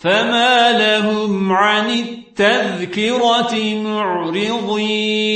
فما لهم عن التذكرة معرضين